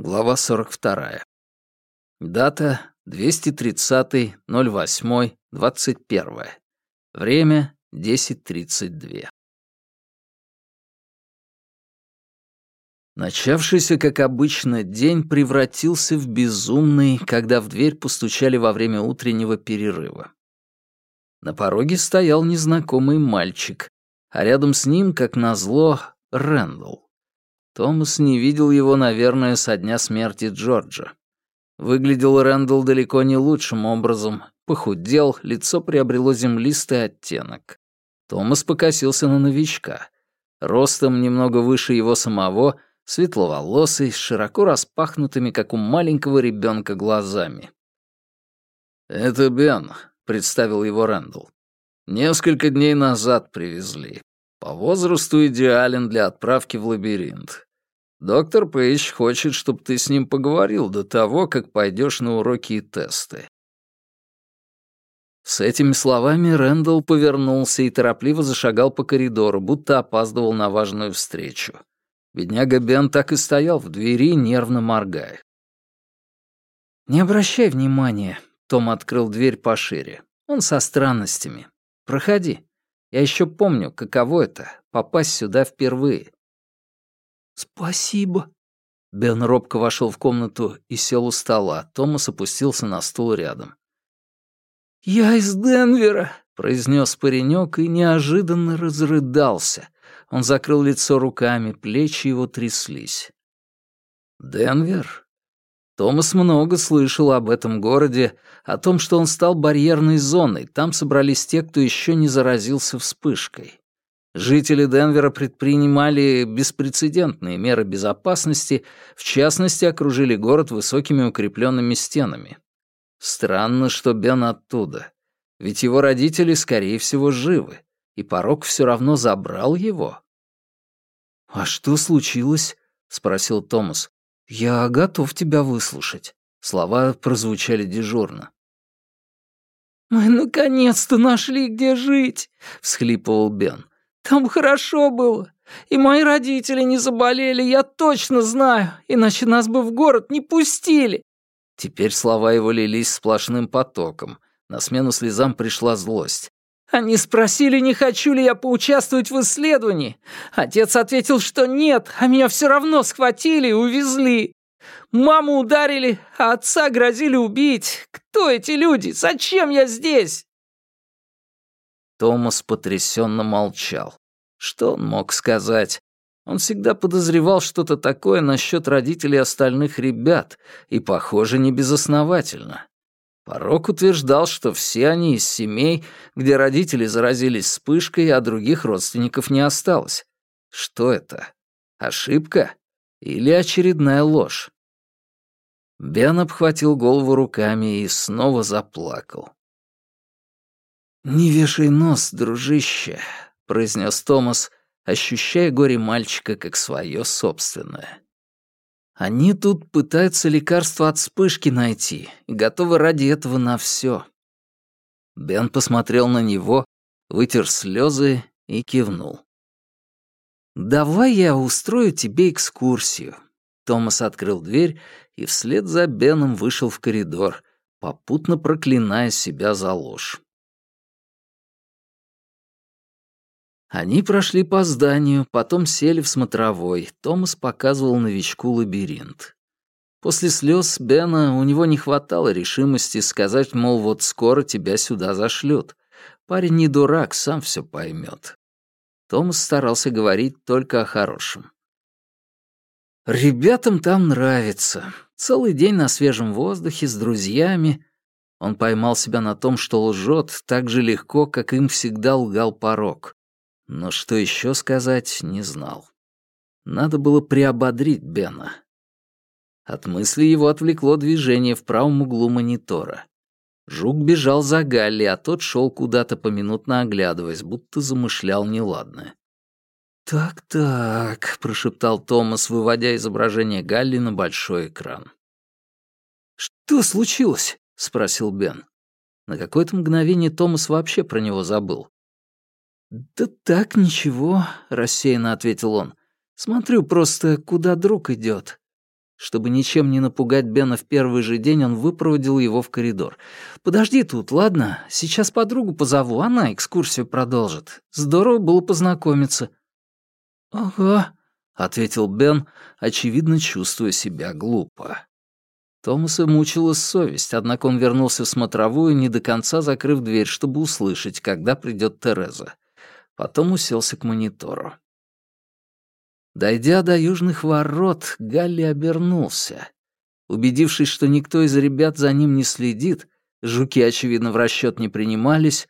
Глава 42. Дата 230.08.21. Время 10.32. Начавшийся, как обычно, день превратился в безумный, когда в дверь постучали во время утреннего перерыва. На пороге стоял незнакомый мальчик, а рядом с ним, как назло, Рэндалл. Томас не видел его, наверное, со дня смерти Джорджа. Выглядел Рэндалл далеко не лучшим образом, похудел, лицо приобрело землистый оттенок. Томас покосился на новичка. Ростом немного выше его самого, светловолосый, с широко распахнутыми, как у маленького ребенка, глазами. «Это Бен», — представил его Рэндалл. «Несколько дней назад привезли. По возрасту идеален для отправки в лабиринт. Доктор Пейдж хочет, чтобы ты с ним поговорил до того, как пойдешь на уроки и тесты. С этими словами Рэндалл повернулся и торопливо зашагал по коридору, будто опаздывал на важную встречу. Бедняга Бен так и стоял в двери, нервно моргая. «Не обращай внимания», — Том открыл дверь пошире. «Он со странностями. Проходи. Я еще помню, каково это — попасть сюда впервые. «Спасибо». Бен робко вошел в комнату и сел у стола. Томас опустился на стул рядом. «Я из Денвера», — произнес паренек и неожиданно разрыдался. Он закрыл лицо руками, плечи его тряслись. «Денвер?» Томас много слышал об этом городе, о том, что он стал барьерной зоной, там собрались те, кто еще не заразился вспышкой. Жители Денвера предпринимали беспрецедентные меры безопасности, в частности, окружили город высокими укрепленными стенами. Странно, что Бен оттуда, ведь его родители, скорее всего, живы, и порог все равно забрал его. «А что случилось?» — спросил Томас. «Я готов тебя выслушать». Слова прозвучали дежурно. «Мы наконец-то нашли, где жить!» — всхлипывал Бен. Там хорошо было. И мои родители не заболели, я точно знаю, иначе нас бы в город не пустили». Теперь слова его лились сплошным потоком. На смену слезам пришла злость. Они спросили, не хочу ли я поучаствовать в исследовании. Отец ответил, что нет, а меня все равно схватили и увезли. Маму ударили, а отца грозили убить. Кто эти люди? Зачем я здесь? Томас потрясенно молчал. Что он мог сказать? Он всегда подозревал что-то такое насчет родителей остальных ребят, и, похоже, не безосновательно. Порок утверждал, что все они из семей, где родители заразились вспышкой, а других родственников не осталось. Что это? Ошибка? Или очередная ложь? Бен обхватил голову руками и снова заплакал. «Не вешай нос, дружище», — произнес Томас, ощущая горе мальчика как свое собственное. «Они тут пытаются лекарство от вспышки найти и готовы ради этого на все. Бен посмотрел на него, вытер слезы и кивнул. «Давай я устрою тебе экскурсию». Томас открыл дверь и вслед за Беном вышел в коридор, попутно проклиная себя за ложь. Они прошли по зданию, потом сели в смотровой. Томас показывал новичку лабиринт. После слез Бена у него не хватало решимости сказать, мол, вот скоро тебя сюда зашлют. Парень не дурак, сам все поймет. Томас старался говорить только о хорошем. Ребятам там нравится. Целый день на свежем воздухе с друзьями. Он поймал себя на том, что лжет так же легко, как им всегда лгал порог. Но что еще сказать, не знал. Надо было приободрить Бена. От мысли его отвлекло движение в правом углу монитора. Жук бежал за Галли, а тот шел куда-то поминутно оглядываясь, будто замышлял неладное. «Так-так», — прошептал Томас, выводя изображение Галли на большой экран. «Что случилось?» — спросил Бен. На какое-то мгновение Томас вообще про него забыл. «Да так, ничего», — рассеянно ответил он. «Смотрю просто, куда друг идет. Чтобы ничем не напугать Бена в первый же день, он выпроводил его в коридор. «Подожди тут, ладно? Сейчас подругу позову, она экскурсию продолжит. Здорово было познакомиться». «Ага», — ответил Бен, очевидно чувствуя себя глупо. Томаса мучила совесть, однако он вернулся в смотровую, не до конца закрыв дверь, чтобы услышать, когда придет Тереза. Потом уселся к монитору. Дойдя до южных ворот, Галли обернулся. Убедившись, что никто из ребят за ним не следит, жуки, очевидно, в расчет не принимались,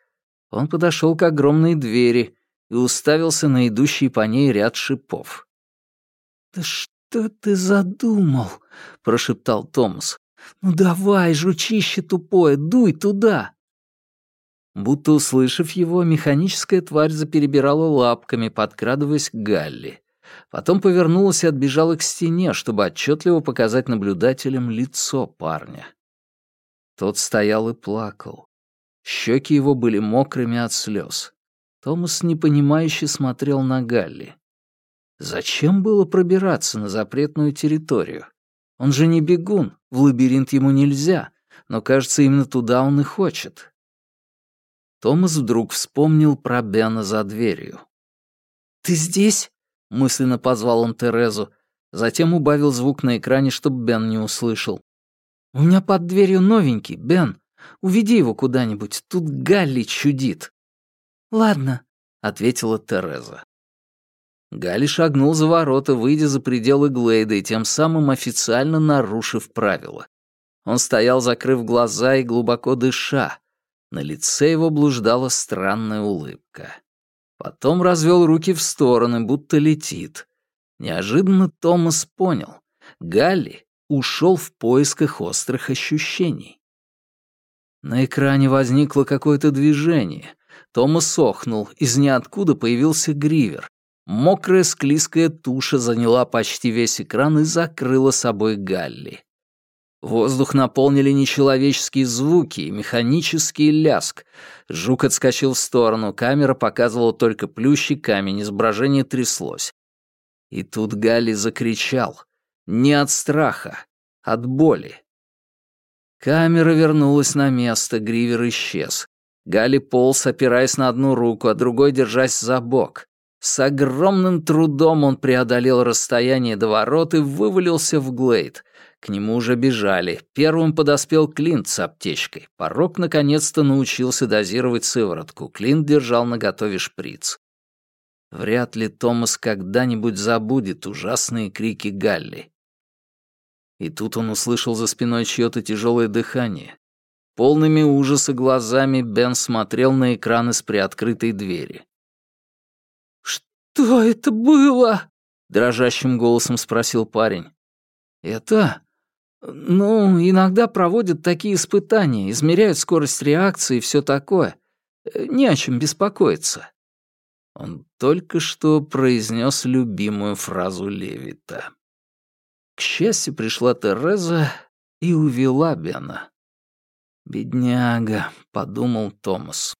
он подошел к огромной двери и уставился на идущий по ней ряд шипов. «Да что ты задумал?» — прошептал Томас. «Ну давай, жучище тупое, дуй туда!» Будто услышав его, механическая тварь заперебирала лапками, подкрадываясь к Галли. Потом повернулась и отбежала к стене, чтобы отчетливо показать наблюдателям лицо парня. Тот стоял и плакал. Щеки его были мокрыми от слез. Томас непонимающе смотрел на Галли. Зачем было пробираться на запретную территорию? Он же не бегун, в лабиринт ему нельзя, но, кажется, именно туда он и хочет. Томас вдруг вспомнил про Бена за дверью. «Ты здесь?» — мысленно позвал он Терезу, затем убавил звук на экране, чтобы Бен не услышал. «У меня под дверью новенький, Бен. Уведи его куда-нибудь, тут Галли чудит». «Ладно», — ответила Тереза. Галли шагнул за ворота, выйдя за пределы Глейда и тем самым официально нарушив правила. Он стоял, закрыв глаза и глубоко дыша. На лице его блуждала странная улыбка. Потом развел руки в стороны, будто летит. Неожиданно Томас понял. Галли ушел в поисках острых ощущений. На экране возникло какое-то движение. Томас охнул, из ниоткуда появился гривер. Мокрая склизкая туша заняла почти весь экран и закрыла собой Галли. Воздух наполнили нечеловеческие звуки и механический ляск. Жук отскочил в сторону, камера показывала только плющий камень, изображение тряслось. И тут Галли закричал. Не от страха, от боли. Камера вернулась на место, гривер исчез. Галли полз, опираясь на одну руку, а другой держась за бок. С огромным трудом он преодолел расстояние до ворот и вывалился в Глейд. К нему уже бежали. Первым подоспел Клинт с аптечкой. Порог наконец-то научился дозировать сыворотку. Клинт держал наготове шприц. Вряд ли Томас когда-нибудь забудет ужасные крики Галли. И тут он услышал за спиной чьё-то тяжелое дыхание. Полными ужаса глазами Бен смотрел на экран из приоткрытой двери. «Что это было?» — дрожащим голосом спросил парень. «Это ну, иногда проводят такие испытания, измеряют скорость реакции и все такое. Э, не о чем беспокоиться. Он только что произнес любимую фразу Левита. К счастью, пришла Тереза и увела Бена. «Бедняга», — подумал Томас.